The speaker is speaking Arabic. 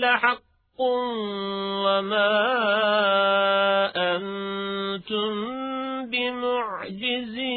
لحق وما أنتم بمعجزين.